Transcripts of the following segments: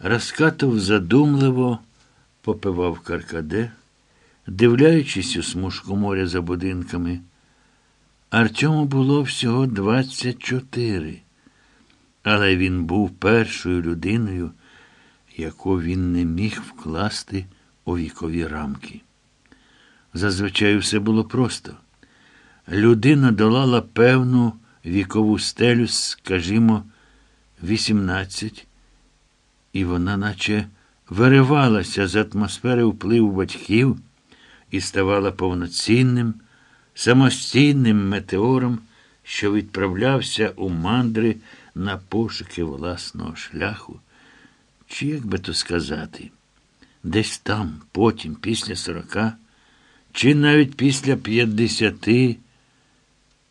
Раскатов задумливо попивав каркаде, дивляючись у смужку моря за будинками. Артему було всього 24, але він був першою людиною, яку він не міг вкласти у вікові рамки. Зазвичай все було просто. Людина долала певну вікову стелю, скажімо, 18, і вона наче виривалася з атмосфери впливу батьків і ставала повноцінним, самостійним метеором, що відправлявся у мандри на пошуки власного шляху. Чи як би то сказати, десь там, потім, після сорока, чи навіть після п'ятдесяти,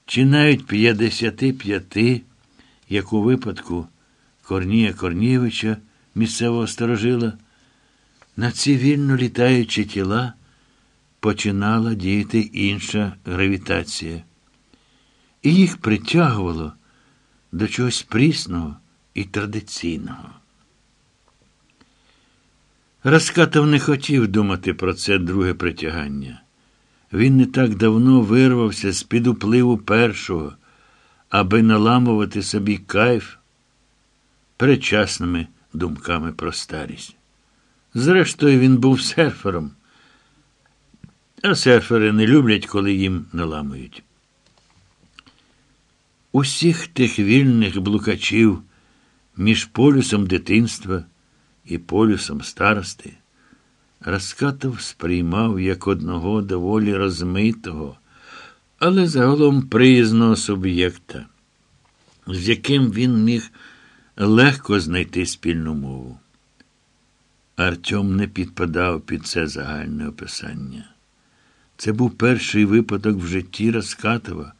чи навіть п'ятдесяти п'яти, як у випадку Корнія Корнійовича, місцевого сторожила, на ці вільно літаючі тіла починала діяти інша гравітація. І їх притягувало до чогось прісного і традиційного. Раскатов не хотів думати про це друге притягання. Він не так давно вирвався з під впливу першого, аби наламувати собі кайф передчасними думками про старість. Зрештою, він був серфером, а серфери не люблять, коли їм наламують. Усіх тих вільних блукачів між полюсом дитинства і полюсом старости Раскатов сприймав як одного доволі розмитого, але загалом приязного суб'єкта, з яким він міг легко знайти спільну мову. Артем не підпадав під це загальне описання. Це був перший випадок в житті Раскатова,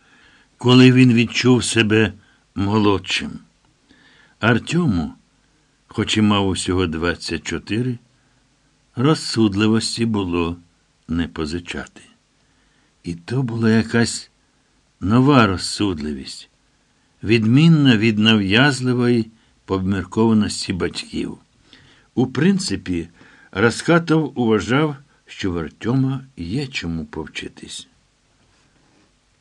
коли він відчув себе молодшим. Артему, хоч і мав усього 24, розсудливості було не позичати. І то була якась нова розсудливість, відмінна від нав'язливої побміркованості батьків. У принципі, Раскатов уважав, що в Артема є чому повчитись.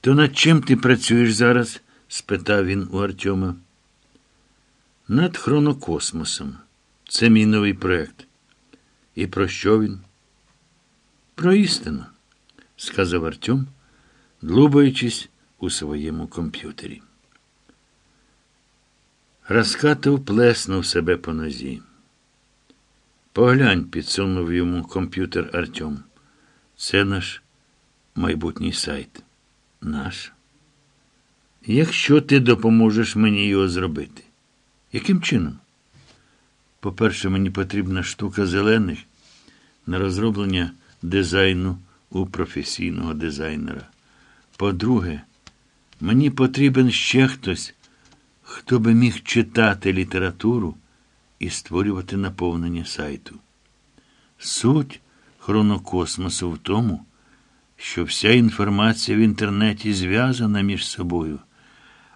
То над чим ти працюєш зараз? спитав він у Артема. Над хронокосмосом. Це мій новий проєкт. І про що він? Про істину, сказав Артем, длубаючись у своєму комп'ютері. Раскатов плеснув себе по нозі. Поглянь, підсунув йому комп'ютер Артем. Це наш майбутній сайт. Наш. Якщо ти допоможеш мені його зробити. Яким чином? По-перше, мені потрібна штука зелених на розроблення дизайну у професійного дизайнера. По-друге, мені потрібен ще хтось, хто би міг читати літературу і створювати наповнення сайту. Суть хронокосмосу в тому, що вся інформація в інтернеті зв'язана між собою,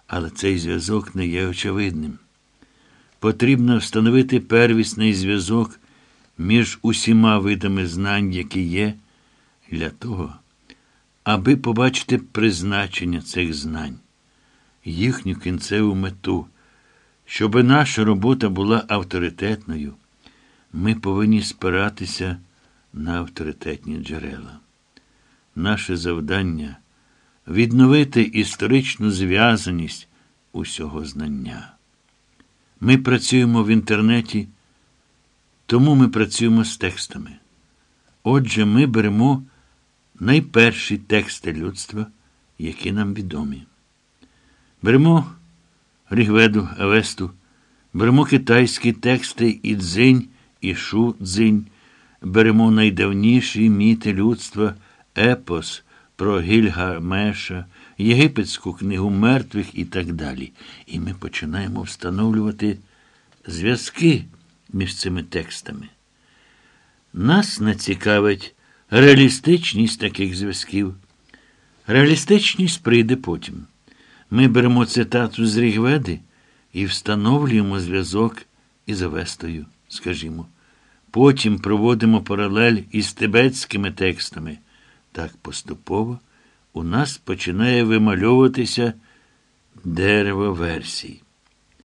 але цей зв'язок не є очевидним. Потрібно встановити первісний зв'язок між усіма видами знань, які є, для того, аби побачити призначення цих знань їхню кінцеву мету. Щоби наша робота була авторитетною, ми повинні спиратися на авторитетні джерела. Наше завдання відновити історичну зв'язаність усього знання. Ми працюємо в інтернеті, тому ми працюємо з текстами. Отже, ми беремо найперші тексти людства, які нам відомі. Беремо Рігведу, Авесту, беремо китайські тексти і дзинь, і шу дзинь, беремо найдавніші міти людства, епос про Гільгамеша, єгипетську книгу мертвих і так далі. І ми починаємо встановлювати зв'язки між цими текстами. Нас не цікавить реалістичність таких зв'язків. Реалістичність прийде потім. Ми беремо цитату з Рігведи і встановлюємо зв'язок із Авестою. скажімо. Потім проводимо паралель із тибетськими текстами. Так поступово у нас починає вимальовуватися дерево версій.